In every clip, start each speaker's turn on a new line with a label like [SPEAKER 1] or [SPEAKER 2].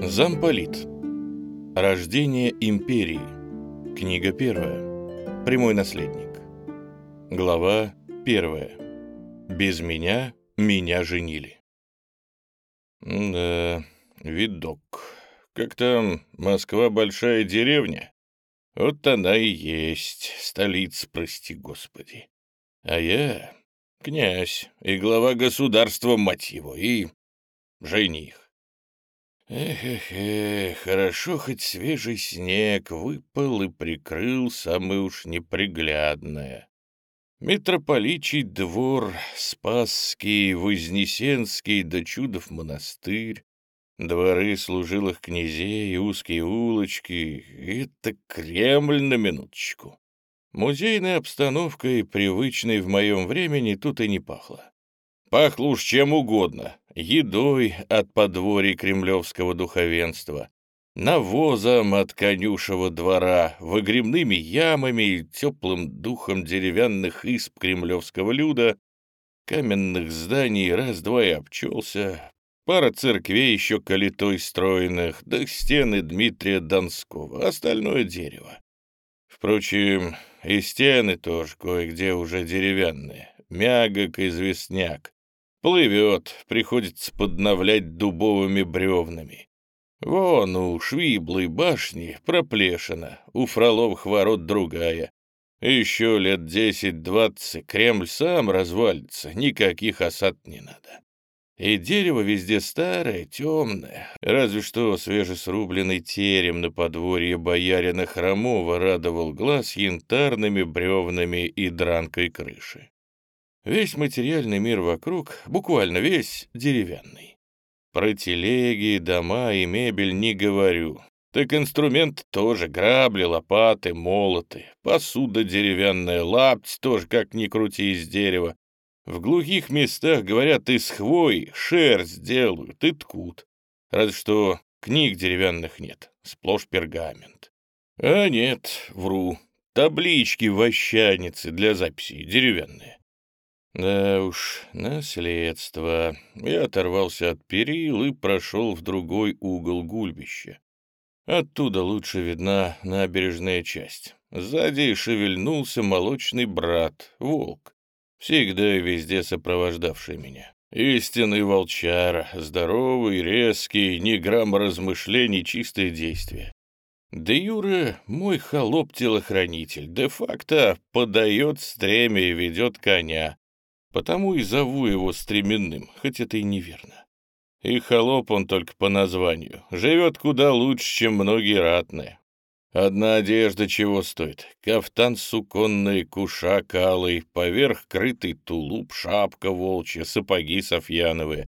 [SPEAKER 1] Замполит. Рождение империи. Книга первая. Прямой наследник. Глава первая. Без меня меня женили. Да, видок. Как там, Москва большая деревня? Вот она и есть, столица, прости господи. А я князь и глава государства, мать его, и жених. Эх-эх-эх, хорошо хоть свежий снег выпал и прикрыл самое уж неприглядное. Митрополичий двор, Спасский, Вознесенский да Чудов монастырь, дворы служилых князей, узкие улочки — это Кремль на минуточку. Музейной обстановкой, привычной в моем времени, тут и не пахло. Пахло уж чем угодно, едой от подворий кремлевского духовенства, навозом от конюшего двора, выгребными ямами и теплым духом деревянных изб кремлевского люда, каменных зданий раз-два и обчелся, пара церквей еще калитой стройных, да стены Дмитрия Донского, остальное дерево. Впрочем, и стены тоже кое-где уже деревянные, мягок известняк, Плывет, приходится подновлять дубовыми бревнами. Вон у Швиблой башни проплешина, у Фроловых ворот другая. Еще лет десять-двадцать Кремль сам развалится, никаких осад не надо. И дерево везде старое, темное, разве что свежесрубленный терем на подворье боярина Хромова радовал глаз янтарными бревнами и дранкой крыши. Весь материальный мир вокруг, буквально весь, деревянный. Про телеги, дома и мебель не говорю. Так инструмент тоже, грабли, лопаты, молоты, посуда деревянная, лапть тоже, как ни крути, из дерева. В глухих местах, говорят, из хвои шерсть делают и ткут. Разве что книг деревянных нет, сплошь пергамент. А нет, вру, таблички вощаницы для записи деревянные. Да уж, наследство. Я оторвался от перил и прошел в другой угол гульбища. Оттуда лучше видна набережная часть. Сзади шевельнулся молочный брат, волк, всегда и везде сопровождавший меня. Истинный волчара, здоровый, резкий, ни грамма размышлений, чистое действие. Де Юре мой холоп-телохранитель, де-факто подает стремя и ведет коня, Потому и зову его стременным, хоть это и неверно. И холоп он только по названию. Живет куда лучше, чем многие ратные. Одна одежда чего стоит? Кафтан суконный, кушак алый, поверх крытый тулуп, шапка волчья, сапоги софьяновые.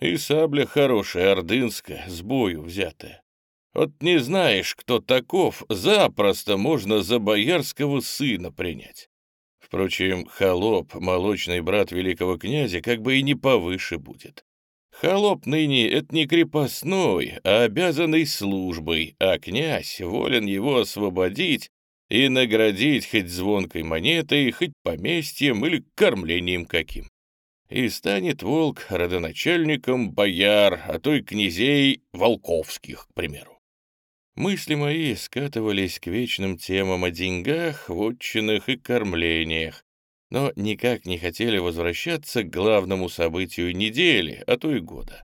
[SPEAKER 1] И сабля хорошая, ордынская, с бою взятая. Вот не знаешь, кто таков, запросто можно за боярского сына принять. Впрочем, холоп, молочный брат великого князя, как бы и не повыше будет. Холоп ныне — это не крепостной, а обязанный службой, а князь волен его освободить и наградить хоть звонкой монетой, хоть поместьем или кормлением каким. И станет волк родоначальником бояр, а то и князей волковских, к примеру. Мысли мои скатывались к вечным темам о деньгах, вотчинах и кормлениях, но никак не хотели возвращаться к главному событию недели, а то и года.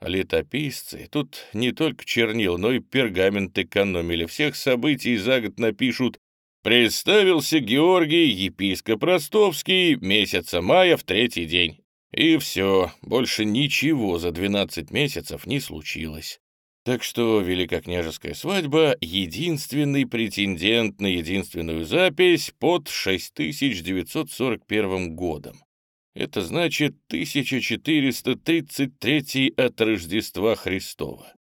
[SPEAKER 1] Летописцы тут не только чернил, но и пергамент экономили. Всех событий за год напишут «Представился Георгий, епископ Ростовский, месяца мая в третий день». И все, больше ничего за 12 месяцев не случилось. Так что великокняжеская свадьба — единственный претендент на единственную запись под 6941 годом. Это значит 1433 от Рождества Христова.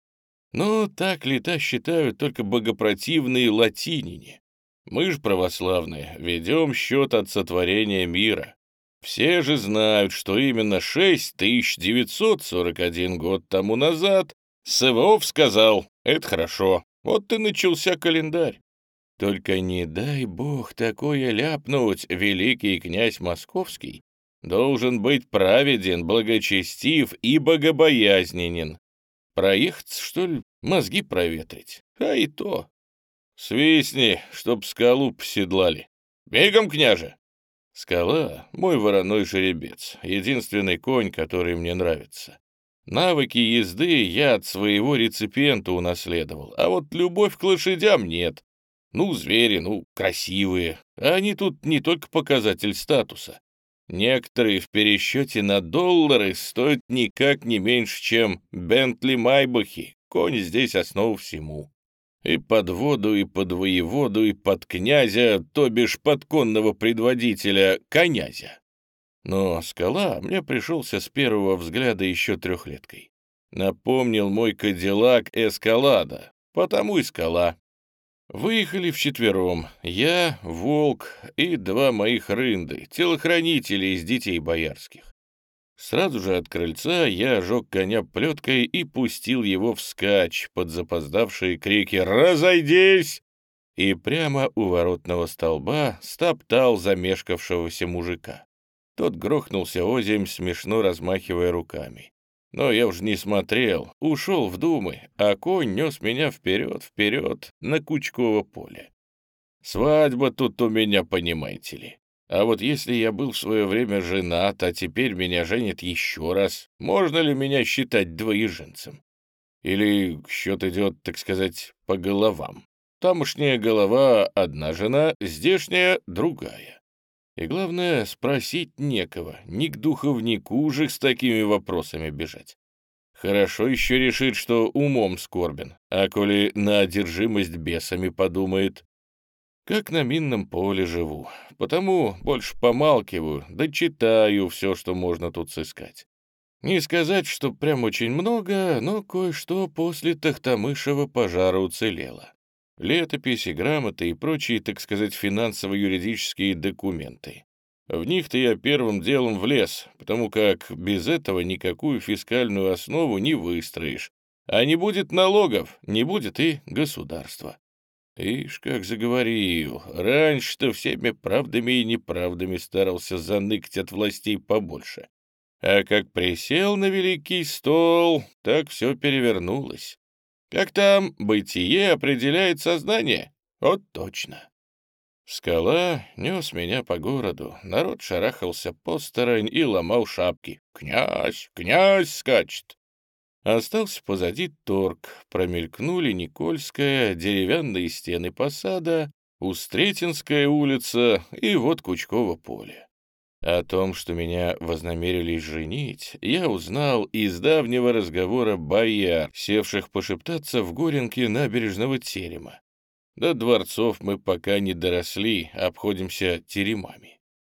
[SPEAKER 1] Но так лета считают только богопротивные латинине. Мы ж православные, ведем счет от сотворения мира. Все же знают, что именно 6941 год тому назад Сывов сказал, это хорошо, вот и начался календарь. Только не дай бог такое ляпнуть, великий князь Московский должен быть праведен, благочестив и богобоязненен. Проехаться, что ли, мозги проветрить, а и то. Свистни, чтоб скалу поседлали. Бегом, княже! Скала — мой вороной жеребец, единственный конь, который мне нравится. Навыки езды я от своего реципиента унаследовал, а вот любовь к лошадям нет. Ну, звери, ну, красивые. А они тут не только показатель статуса. Некоторые в пересчете на доллары стоят никак не меньше, чем Бентли Майбахи. Конь здесь основа всему. И под воду, и под воеводу, и под князя, то бишь под конного предводителя, конязя. Но скала мне пришелся с первого взгляда еще трехлеткой. Напомнил мой кадиллак Эскалада, потому и скала. Выехали вчетвером. Я, Волк и два моих рынды, телохранители из детей боярских. Сразу же от крыльца я ожег коня плеткой и пустил его вскачь под запоздавшие крики «Разойдись!» и прямо у воротного столба стоптал замешкавшегося мужика. Тот грохнулся озимь, смешно размахивая руками. Но я уж не смотрел, ушел в думы, а конь нес меня вперед, вперед, на Кучково поле. Свадьба тут у меня, понимаете ли. А вот если я был в свое время женат, а теперь меня женят еще раз, можно ли меня считать двоеженцем? Или счет идет, так сказать, по головам? Тамошняя голова — одна жена, здешняя — другая. И главное, спросить некого, ни к духовнику же с такими вопросами бежать. Хорошо еще решит, что умом скорбен, а коли на одержимость бесами подумает. Как на минном поле живу, потому больше помалкиваю, да читаю все, что можно тут сыскать. Не сказать, что прям очень много, но кое-что после Тахтамышева пожара уцелело летописи, грамоты и прочие, так сказать, финансово-юридические документы. В них-то я первым делом влез, потому как без этого никакую фискальную основу не выстроишь. А не будет налогов, не будет и государства. Ишь, как заговорил, раньше-то всеми правдами и неправдами старался заныкать от властей побольше. А как присел на великий стол, так все перевернулось. Как там бытие определяет сознание? Вот точно. Скала нес меня по городу, народ шарахался посторонь и ломал шапки. «Князь! Князь скачет!» Остался позади торг, промелькнули Никольская, деревянные стены посада, Устретинская улица и вот Кучково поле. О том, что меня вознамерились женить, я узнал из давнего разговора бояр, севших пошептаться в горенке набережного терема. До дворцов мы пока не доросли, обходимся теремами.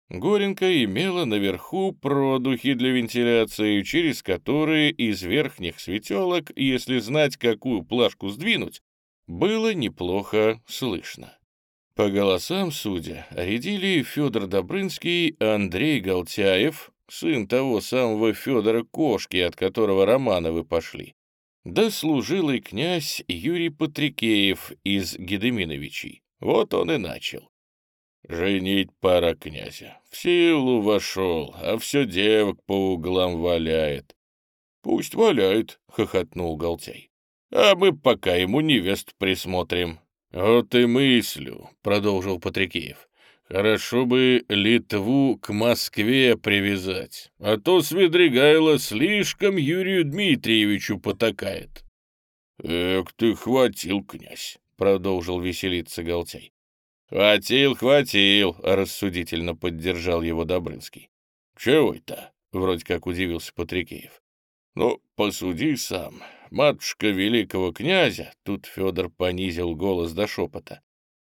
[SPEAKER 1] Горенка имела наверху продухи для вентиляции, через которые из верхних светелок, если знать, какую плашку сдвинуть, было неплохо слышно. По голосам, судя, рядили Федор Добрынский, Андрей Галтяев, сын того самого Федора Кошки, от которого Романовы пошли, да служилый князь Юрий Патрикеев из Гедеминовичей. Вот он и начал. «Женить пара князя. В силу вошел, а все девок по углам валяет». «Пусть валяет», — хохотнул Галтяй. «А мы пока ему невест присмотрим. «Вот и мыслю», — продолжил Патрикеев. «Хорошо бы Литву к Москве привязать, а то Свидригайло слишком Юрию Дмитриевичу потакает». «Эк ты хватил, князь», — продолжил веселиться Галтяй. «Хватил, хватил», — рассудительно поддержал его Добрынский. «Чего это?» — вроде как удивился Патрикеев. «Ну, посуди сам. Матушка великого князя, тут Федор понизил голос до шепота,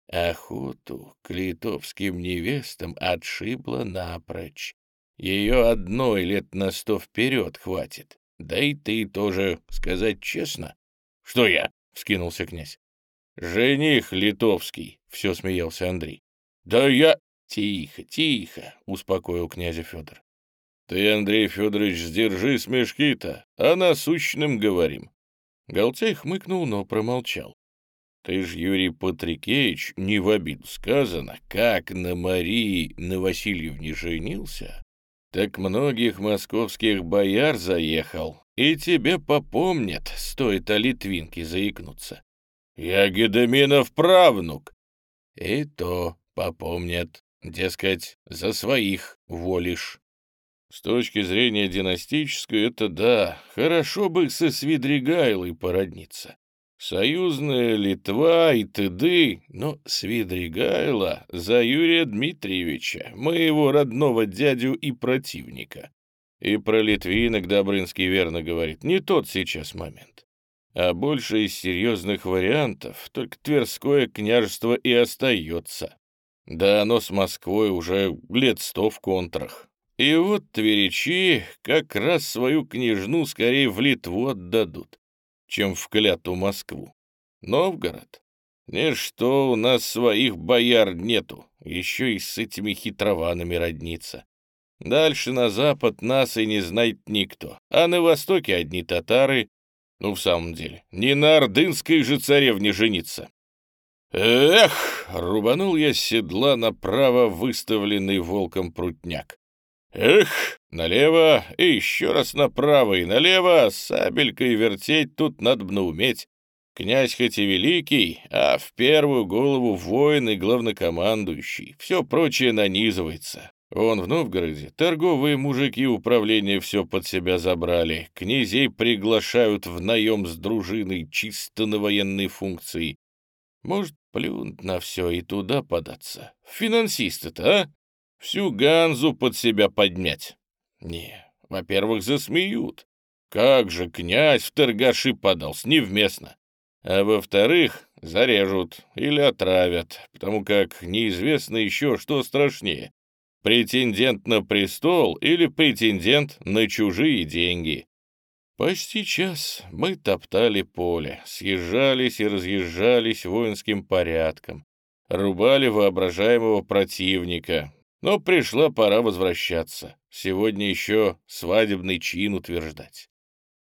[SPEAKER 1] охоту к литовским невестам отшибла напрочь. Ее одной лет на сто вперед хватит. Да и ты тоже, сказать честно. — Что я? — вскинулся князь. — Жених литовский, — все смеялся Андрей. — Да я... — Тихо, тихо, — успокоил князя Федор. Ты, Андрей Федорович, сдержи смешки-то, а насущным говорим. Галтяй хмыкнул, но промолчал. Ты ж, Юрий Патрикеевич, не в обиду сказано, как на Марии на Васильевне женился, так многих московских бояр заехал, и тебе попомнят, стоит о Литвинке заикнуться. Я Гедеминов правнук. И то попомнят, дескать, за своих волишь. С точки зрения династической, это да, хорошо бы со Свидригайлой породниться. Союзная Литва и тыды, но Свидригайла за Юрия Дмитриевича, моего родного дядю и противника. И про литвинок Добрынский верно говорит, не тот сейчас момент. А больше из серьезных вариантов только Тверское княжество и остается. Да оно с Москвой уже лет сто в контрах. И вот тверичи как раз свою княжну скорее в Литву отдадут, чем в кляту Москву. Новгород? Ничто, у нас своих бояр нету, еще и с этими хитрованами родниться. Дальше на запад нас и не знает никто, а на востоке одни татары. Ну, в самом деле, не на ордынской же царевне жениться. Эх, рубанул я с седла направо выставленный волком прутняк. Эх, налево и еще раз направо и налево, сабелькой вертеть тут надо бы уметь. Князь хоть и великий, а в первую голову воин и главнокомандующий. Все прочее нанизывается. Он в Новгороде торговые мужики управления все под себя забрали, князей приглашают в наем с дружиной чисто на военной функции. Может, плюнуть на все и туда податься? Финансисты-то, а? Всю Ганзу под себя поднять. Не, во-первых, засмеют. Как же князь в торгаши подался, невместно. А во-вторых, зарежут или отравят, потому как неизвестно еще, что страшнее. Претендент на престол или претендент на чужие деньги. Почти час мы топтали поле, съезжались и разъезжались воинским порядком, рубали воображаемого противника, но пришла пора возвращаться. Сегодня еще свадебный чин утверждать.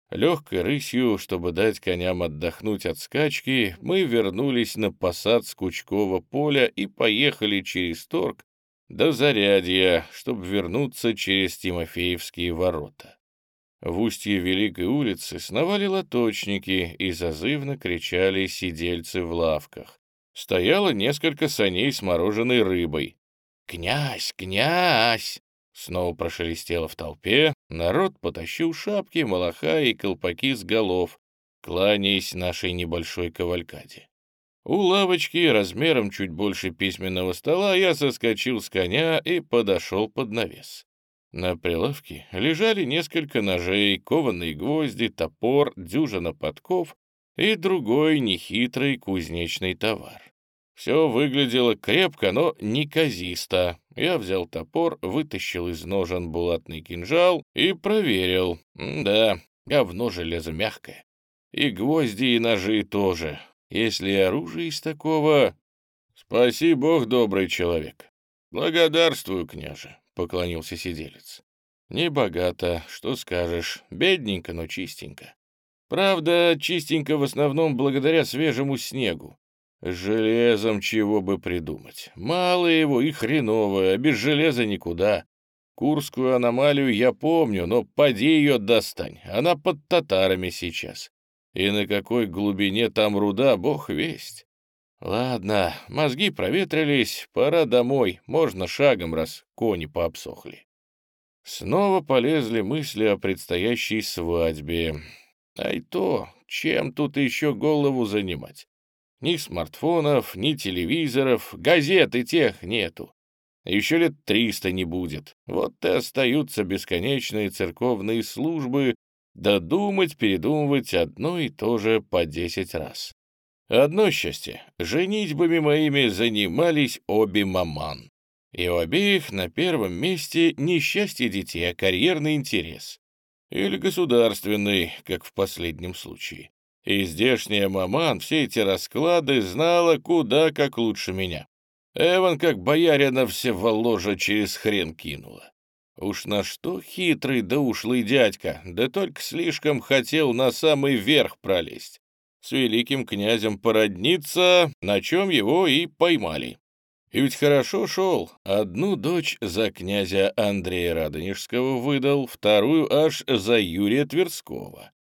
[SPEAKER 1] Легкой рысью, чтобы дать коням отдохнуть от скачки, мы вернулись на посад Скучкового поля и поехали через торг до Зарядья, чтобы вернуться через Тимофеевские ворота. В устье Великой улицы сновали лоточники и зазывно кричали сидельцы в лавках. Стояло несколько саней с мороженой рыбой. «Князь! Князь!» Снова прошелестело в толпе, народ потащил шапки, малаха и колпаки с голов, кланяясь нашей небольшой кавалькаде. У лавочки размером чуть больше письменного стола я соскочил с коня и подошел под навес. На прилавке лежали несколько ножей, кованые гвозди, топор, дюжина подков и другой нехитрый кузнечный товар. Все выглядело крепко, но неказисто. Я взял топор, вытащил из ножен булатный кинжал и проверил. Да, говно железо мягкое. И гвозди, и ножи тоже. Если оружие из такого... Спаси бог, добрый человек. Благодарствую, княже, — поклонился сиделец. Небогато, что скажешь. Бедненько, но чистенько. Правда, чистенько в основном благодаря свежему снегу. Железом чего бы придумать. Мало его и хреново, а без железа никуда. Курскую аномалию я помню, но поди ее достань. Она под татарами сейчас. И на какой глубине там руда, бог весть. Ладно, мозги проветрились, пора домой, можно шагом, раз кони пообсохли. Снова полезли мысли о предстоящей свадьбе. А и то, чем тут еще голову занимать? Ни смартфонов, ни телевизоров, газет и тех нету. Еще лет триста не будет. Вот и остаются бесконечные церковные службы, додумать, передумывать одно и то же по десять раз. Одно счастье — женитьбами моими занимались обе маман. И у обеих на первом месте не счастье детей, а карьерный интерес. Или государственный, как в последнем случае. И здешняя маман все эти расклады знала куда как лучше меня. Эван, как боярина, все воложа через хрен кинула. Уж на что хитрый да ушлый дядька, да только слишком хотел на самый верх пролезть. С великим князем породниться, на чем его и поймали. И ведь хорошо шел. Одну дочь за князя Андрея Радонежского выдал, вторую аж за Юрия Тверского.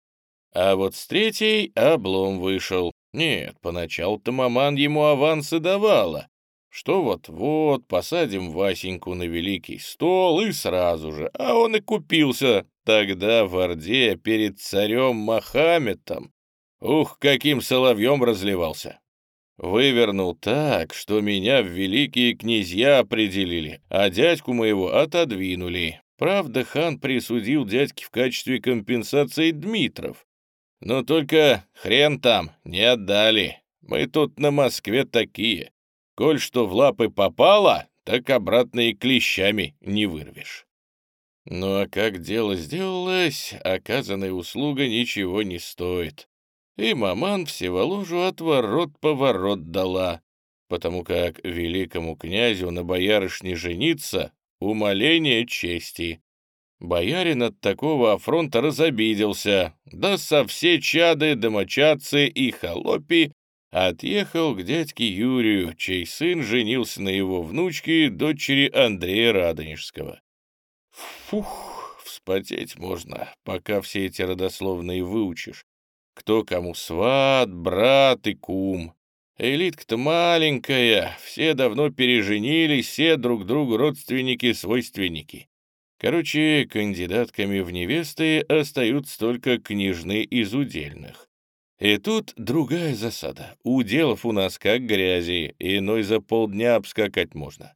[SPEAKER 1] А вот с третьей облом вышел. Нет, поначалу-то маман ему авансы давала. Что вот-вот посадим Васеньку на великий стол и сразу же, а он и купился тогда в Орде перед царем Мохаммедом. Ух, каким соловьем разливался! Вывернул так, что меня в великие князья определили, а дядьку моего отодвинули. Правда, хан присудил дядьке в качестве компенсации Дмитров. Но только хрен там, не отдали. Мы тут на Москве такие. Коль что в лапы попало, так обратно и клещами не вырвешь. Ну а как дело сделалось, оказанная услуга ничего не стоит и маман Всеволожу отворот-поворот дала, потому как великому князю на боярышне жениться — умоление чести. Боярин от такого афронта разобиделся, да со все чады, домочадцы и холопи отъехал к дядьке Юрию, чей сын женился на его внучке, дочери Андрея Радонежского. Фух, вспотеть можно, пока все эти родословные выучишь. Кто кому сват, брат и кум. Элитка-то маленькая, все давно переженились, все друг другу родственники-свойственники. Короче, кандидатками в невесты остаются только княжны из удельных. И тут другая засада. Уделов у нас как грязи, иной за полдня обскакать можно.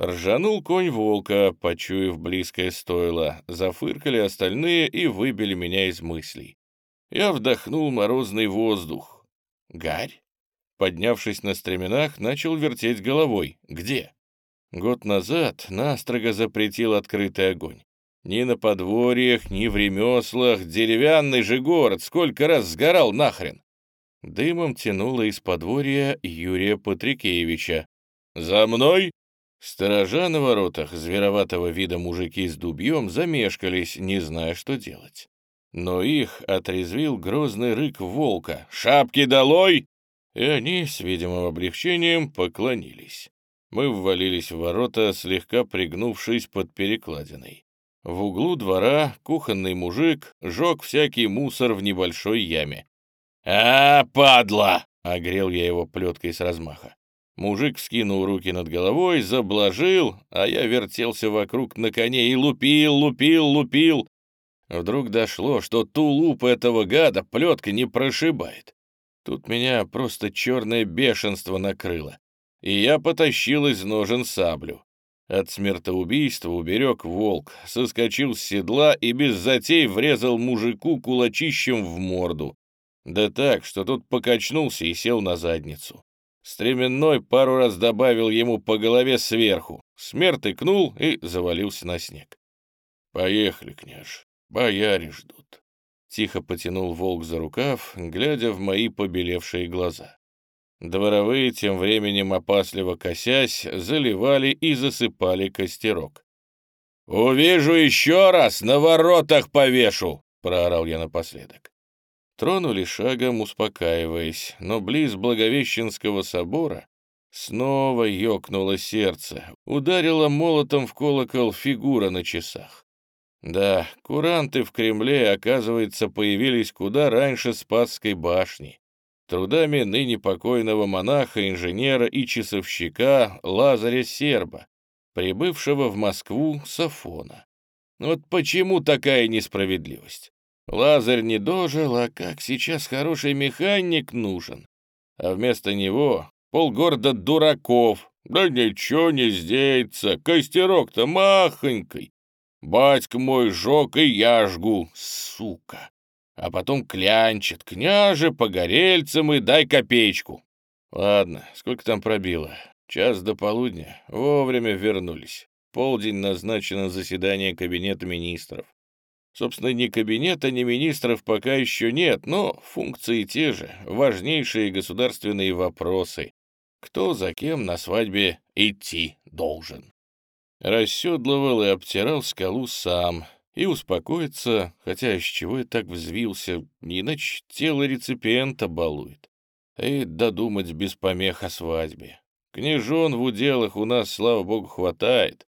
[SPEAKER 1] Ржанул конь волка, почуяв близкое стойло, зафыркали остальные и выбили меня из мыслей. Я вдохнул морозный воздух. Гарь? Поднявшись на стременах, начал вертеть головой. Где? Год назад настрого запретил открытый огонь. Ни на подворьях, ни в ремеслах, деревянный же город, сколько раз сгорал нахрен. Дымом тянуло из подворья Юрия Патрикеевича. «За мной!» Сторожа на воротах звероватого вида мужики с дубьем замешкались, не зная, что делать. Но их отрезвил грозный рык волка «Шапки долой!» И они с видимым облегчением поклонились. Мы ввалились в ворота, слегка пригнувшись под перекладиной. В углу двора кухонный мужик жег всякий мусор в небольшой яме. «А, падла!» — огрел я его плеткой с размаха. Мужик вскинул руки над головой, заблажил, а я вертелся вокруг на коне и лупил, лупил, лупил. Вдруг дошло, что тулуп этого гада плетка не прошибает. Тут меня просто черное бешенство накрыло, и я потащил из ножен саблю. От смертоубийства уберег волк, соскочил с седла и без затей врезал мужику кулачищем в морду. Да так, что тот покачнулся и сел на задницу. Стременной пару раз добавил ему по голове сверху. Смерть икнул и завалился на снег. «Поехали, княж, «Бояре ждут», — тихо потянул волк за рукав, глядя в мои побелевшие глаза. Дворовые, тем временем опасливо косясь, заливали и засыпали костерок. «Увижу еще раз, на воротах повешу!» — проорал я напоследок. Тронули шагом, успокаиваясь, но близ Благовещенского собора снова ёкнуло сердце, ударила молотом в колокол фигура на часах. Да, куранты в Кремле, оказывается, появились куда раньше Спасской башни. Трудами ныне покойного монаха, инженера и часовщика Лазаря Серба, прибывшего в Москву с Афона. Вот почему такая несправедливость? Лазарь не дожил, а как сейчас хороший механик нужен. А вместо него полгорода дураков. Да ничего не сделается, костерок-то махонький. Батька мой жег и я жгу, сука. А потом клянчит, княже, погорельцам и дай копеечку. Ладно, сколько там пробило? Час до полудня. Вовремя вернулись. Полдень назначено заседание кабинета министров. Собственно, ни кабинета, ни министров пока еще нет, но функции те же, важнейшие государственные вопросы. Кто за кем на свадьбе идти должен расседлывал и обтирал скалу сам, и успокоиться, хотя из чего я так взвился, иначе тело реципиента балует. И додумать без помех о свадьбе. Княжон в уделах у нас, слава богу, хватает.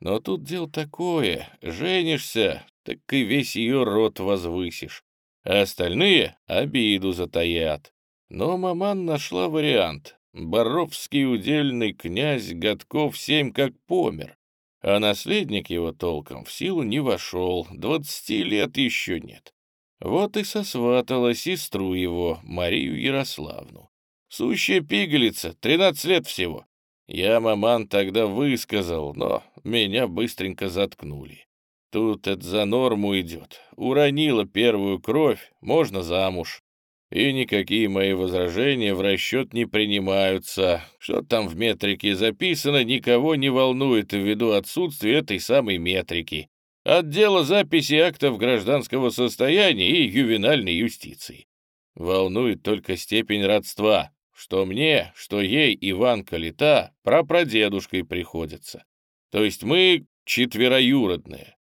[SPEAKER 1] Но тут дело такое, женишься, так и весь ее род возвысишь, а остальные обиду затаят. Но маман нашла вариант. Боровский удельный князь годков семь как помер, а наследник его толком в силу не вошел, двадцати лет еще нет. Вот и сосватала сестру его, Марию Ярославну. Сущая пигалица, тринадцать лет всего. Я маман тогда высказал, но меня быстренько заткнули. Тут это за норму идет. Уронила первую кровь, можно замуж. И никакие мои возражения в расчет не принимаются. Что там в метрике записано, никого не волнует ввиду отсутствия этой самой метрики. Отдела записи актов гражданского состояния и ювенальной юстиции. Волнует только степень родства, что мне, что ей Иван Калита прапрадедушкой приходится. То есть мы четвероюродные.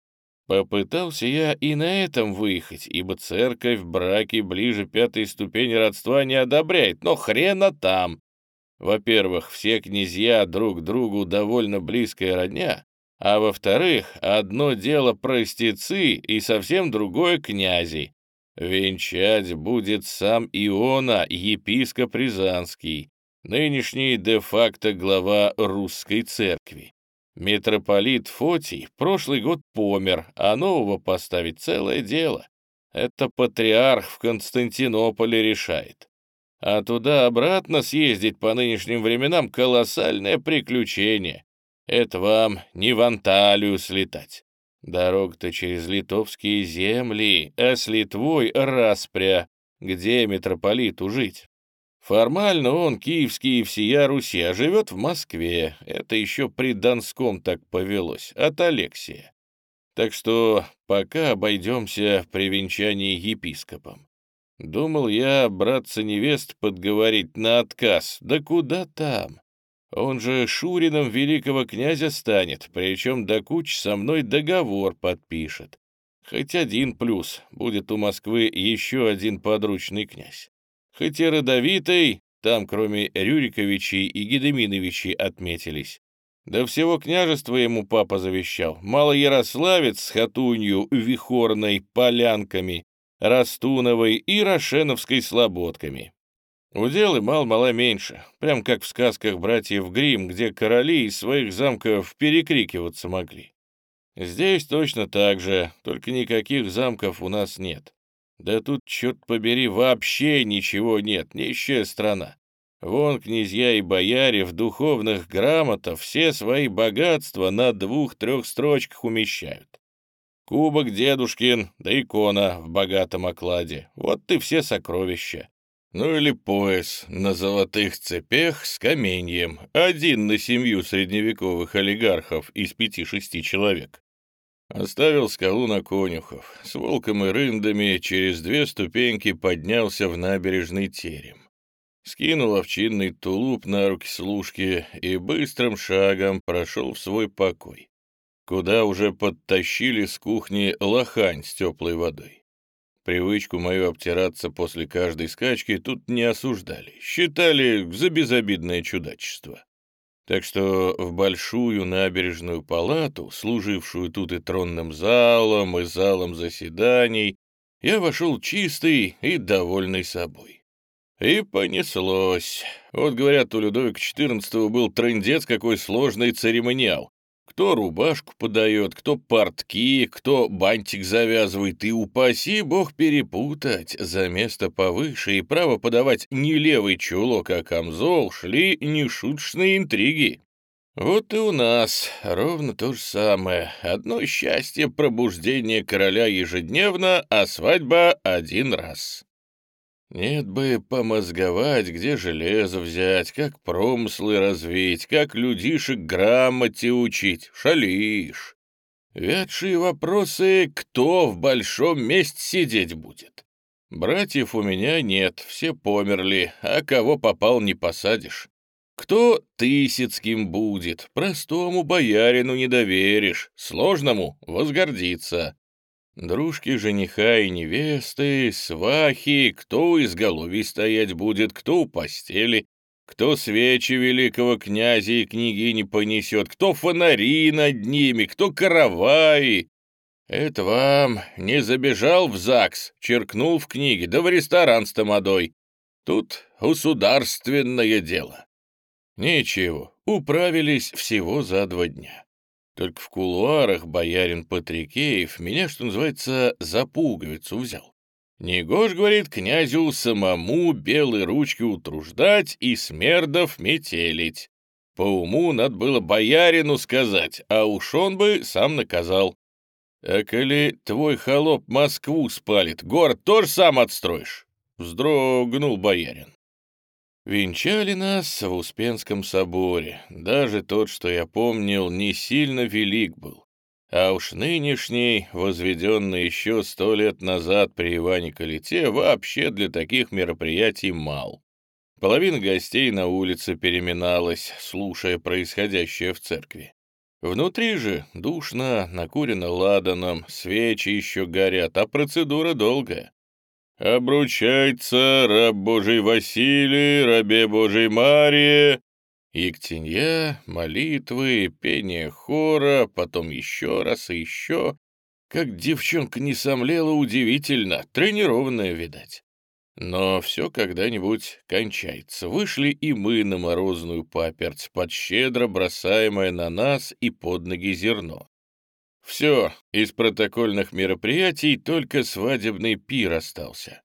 [SPEAKER 1] Попытался я и на этом выехать, ибо церковь браки ближе пятой ступени родства не одобряет, но хрена там. Во-первых, все князья друг другу довольно близкая родня, а во-вторых, одно дело простецы и совсем другое князи. Венчать будет сам Иона, епископ Рязанский, нынешний де-факто глава русской церкви. Митрополит Фотий прошлый год помер, а нового поставить целое дело. Это патриарх в Константинополе решает. А туда-обратно съездить по нынешним временам колоссальное приключение. Это вам не в Анталию слетать. Дорога-то через литовские земли, а с Литвой распря. Где митрополиту жить? Формально он киевский и всея Руси, а живет в Москве. Это еще при Донском так повелось, от Алексия. Так что пока обойдемся при венчании епископом. Думал я братца невест подговорить на отказ. Да куда там? Он же Шурином великого князя станет, причем до куч со мной договор подпишет. Хоть один плюс, будет у Москвы еще один подручный князь. Хоть и родовитый, там кроме Рюриковичей и Гедеминовичей отметились. До всего княжества ему папа завещал. Малоярославец с Хатунью, Вихорной, Полянками, Растуновой и Рошеновской слободками. Уделы мал-мала меньше, прям как в сказках братьев Гримм, где короли из своих замков перекрикиваться могли. Здесь точно так же, только никаких замков у нас нет. Да тут, черт побери, вообще ничего нет, нищая страна. Вон князья и бояре в духовных грамотах все свои богатства на двух-трех строчках умещают. Кубок дедушкин, да икона в богатом окладе. Вот и все сокровища. Ну или пояс на золотых цепях с каменьем, один на семью средневековых олигархов из пяти-шести человек. Оставил скалу на конюхов, с волком и рындами через две ступеньки поднялся в набережный терем. Скинул овчинный тулуп на руки служки и быстрым шагом прошел в свой покой, куда уже подтащили с кухни лохань с теплой водой. Привычку мою обтираться после каждой скачки тут не осуждали, считали за безобидное чудачество. Так что в большую набережную палату, служившую тут и тронным залом, и залом заседаний, я вошел чистый и довольный собой. И понеслось. Вот, говорят, у Людовика XIV был трындец какой сложный церемониал. Кто рубашку подает, кто портки, кто бантик завязывает, и упаси бог перепутать. За место повыше и право подавать не левый чулок, а камзол шли нешуточные интриги. Вот и у нас ровно то же самое. Одно счастье пробуждение короля ежедневно, а свадьба один раз. Нет бы помозговать, где железо взять, как промыслы развить, как людишек грамоте учить. Шалишь. Вятшие вопросы, кто в большом месте сидеть будет. Братьев у меня нет, все померли, а кого попал не посадишь. Кто Тысяцким будет, простому боярину не доверишь, сложному возгордиться. Дружки жениха и невесты, свахи, кто у изголовья стоять будет, кто у постели. кто свечи великого князя и княгини понесет, кто фонари над ними, кто караваи. Это вам не забежал в ЗАГС, черкнул в книге, да в ресторан с тамадой. Тут государственное дело. Ничего, управились всего за два дня. Только в кулуарах боярин Патрикеев меня, что называется, за пуговицу взял. Негож, говорит, князю самому белые ручки утруждать и смердов метелить. По уму надо было боярину сказать, а уж он бы сам наказал. А коли твой холоп Москву спалит, город тоже сам отстроишь? Вздрогнул боярин. Венчали нас в Успенском соборе. Даже тот, что я помнил, не сильно велик был. А уж нынешний, возведенный еще сто лет назад при Иване Калите, вообще для таких мероприятий мал. Половина гостей на улице переминалась, слушая происходящее в церкви. Внутри же душно, накурено ладаном, свечи еще горят, а процедура долгая. «Обручается раб Божий Василий, рабе Божий Мария!» Ектенья, молитвы, пение хора, потом еще раз и еще. Как девчонка не сомлела, удивительно, тренированная, видать. Но все когда-нибудь кончается. Вышли и мы на морозную паперть, под щедро бросаемое на нас и под ноги зерно. Все, из протокольных мероприятий только свадебный пир остался.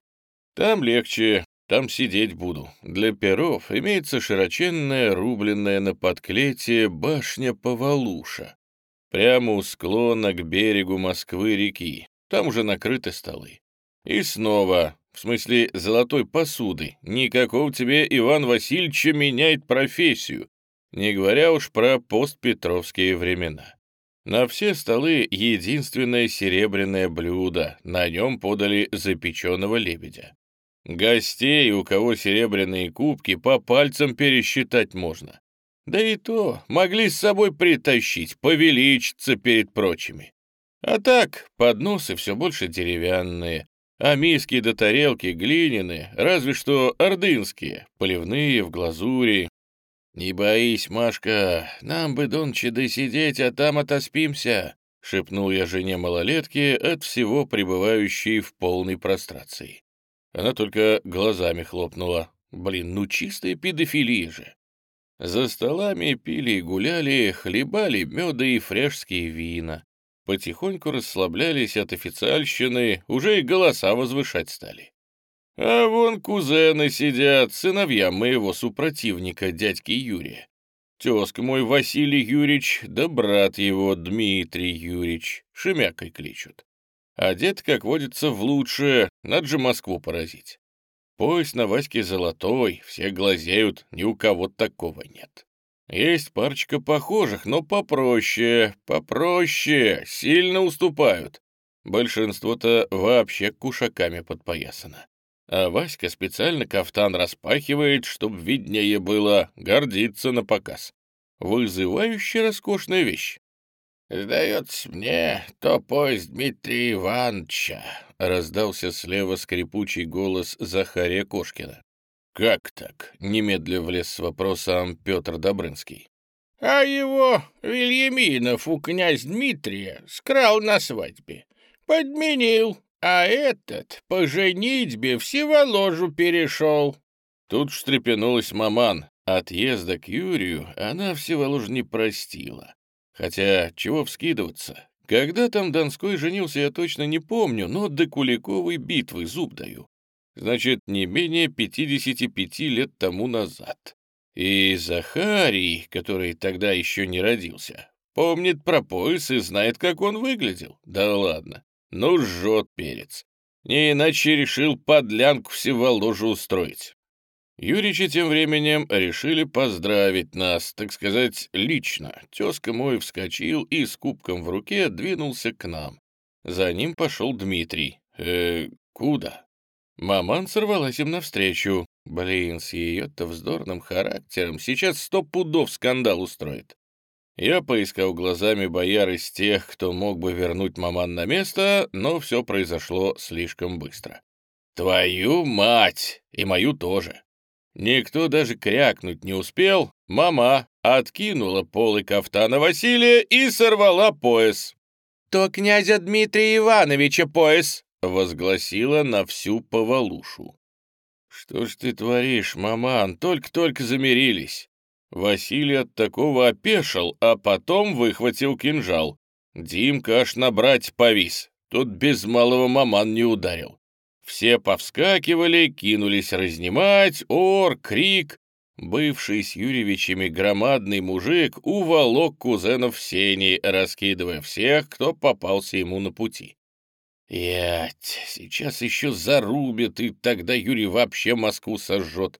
[SPEAKER 1] Там легче, там сидеть буду. Для перов имеется широченная, рубленная на подклете башня Повалуша. Прямо у склона к берегу Москвы-реки. Там уже накрыты столы. И снова, в смысле золотой посуды, никакого тебе Иван Васильевича меняет профессию, не говоря уж про постпетровские времена. На все столы единственное серебряное блюдо, на нем подали запеченного лебедя. Гостей, у кого серебряные кубки, по пальцам пересчитать можно. Да и то могли с собой притащить, повеличиться перед прочими. А так, подносы все больше деревянные, а миски до да тарелки глиняные, разве что ордынские, поливные в глазури, «Не боись, Машка, нам бы донче досидеть, а там отоспимся», — шепнул я жене малолетки от всего пребывающей в полной прострации. Она только глазами хлопнула. Блин, ну чистая педофилия же. За столами пили и гуляли, хлебали меда и фряжские вина. Потихоньку расслаблялись от официальщины, уже и голоса возвышать стали. А вон кузены сидят, сыновья моего супротивника, дядьки Юрия. Тезка мой Василий Юрьевич, да брат его Дмитрий Юрьевич, Шемякой кличут. Одет, как водится, в лучшее, надо же Москву поразить. Пояс на Ваське золотой, все глазеют, ни у кого такого нет. Есть парочка похожих, но попроще, попроще, сильно уступают. Большинство-то вообще кушаками подпоясано. А Васька специально кафтан распахивает, чтоб виднее было, гордиться на показ. Вызывающая роскошная вещь. «Сдается мне, то поезд Дмитрия Ивановича», — раздался слева скрипучий голос Захария Кошкина. «Как так?» — немедля влез с вопросом Петр Добрынский. «А его Вильяминов у князь Дмитрия скрал на свадьбе. Подменил, а этот по женитьбе всеволожу перешел. Тут встрепенулась маман. Отъезда к Юрию она всеволожу не простила. Хотя, чего вскидываться? Когда там Донской женился, я точно не помню, но до Куликовой битвы зуб даю. Значит, не менее 55 лет тому назад. И Захарий, который тогда еще не родился, помнит про пояс и знает, как он выглядел. Да ладно. Ну, жжет перец. Не иначе решил подлянку всеволожу устроить. Юричи тем временем решили поздравить нас, так сказать, лично. Тезка мой вскочил и с кубком в руке двинулся к нам. За ним пошел Дмитрий. Э, куда? Маман сорвалась им навстречу. Блин, с ее-то вздорным характером сейчас сто пудов скандал устроит. Я поискал глазами бояр из тех, кто мог бы вернуть маман на место, но все произошло слишком быстро. «Твою мать! И мою тоже!» Никто даже крякнуть не успел. Мама откинула полы кафтана Василия и сорвала пояс. «То князя Дмитрия Ивановича пояс!» — возгласила на всю повалушу. «Что ж ты творишь, маман? Только-только замирились!» Василий от такого опешил, а потом выхватил кинжал. Димка аж набрать повис. Тут без малого маман не ударил. Все повскакивали, кинулись разнимать, ор, крик. Бывший с Юрьевичами громадный мужик уволок кузенов в сени, раскидывая всех, кто попался ему на пути. Ять, сейчас еще зарубят, и тогда Юрий вообще Москву сожжет.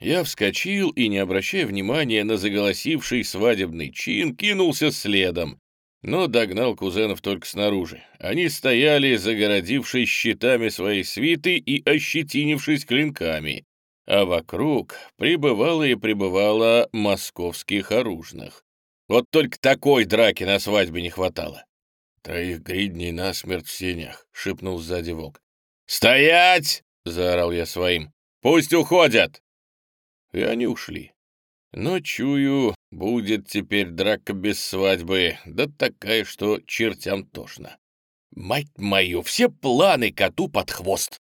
[SPEAKER 1] Я вскочил и, не обращая внимания на заголосивший свадебный чин, кинулся следом но догнал кузенов только снаружи. Они стояли, загородившись щитами своей свиты и ощетинившись клинками, а вокруг прибывало и прибывало московских оружных. Вот только такой драки на свадьбе не хватало. «Троих гридней насмерть в сенях», — шепнул сзади волк. «Стоять!» — заорал я своим. «Пусть уходят!» И они ушли. Но, чую, будет теперь драка без свадьбы, да такая, что чертям тошно. Мать мою, все планы коту под хвост!